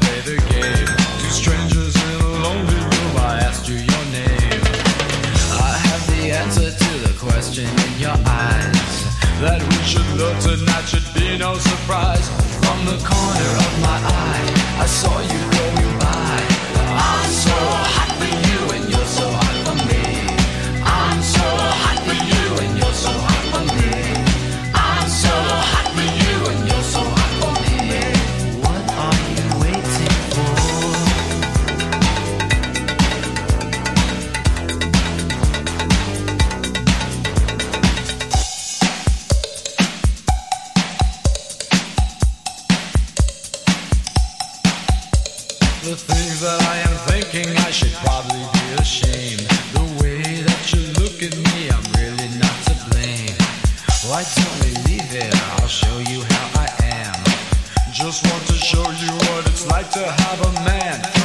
Two strangers in a lonely room, I asked you your name. I have the answer to the question in your eyes. That we should love tonight should be no surprise. From the corner of my eye, I saw you The things that I am thinking, I should probably be ashamed. The way that you look at me, I'm really not to blame. Why don't we leave it? I'll show you how I am. Just want to show you what it's like to have a man.